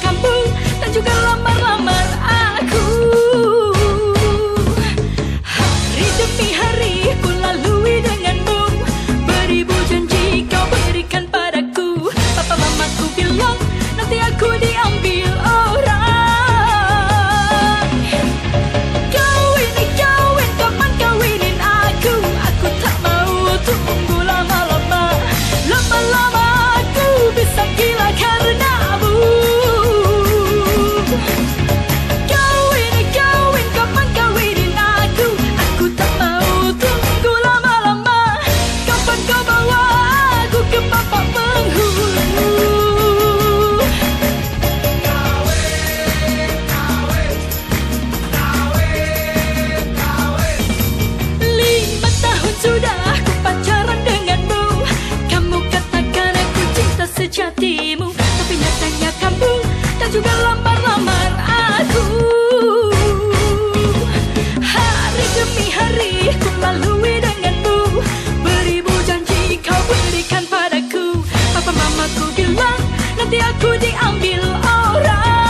campo sejatimu Tapi nyatanya kamu dan juga lamar-lamar aku. Hari demi hari ku lalui denganmu Beribu janji kau berikan padaku. Papa mamaku bilang nanti aku diambil orang.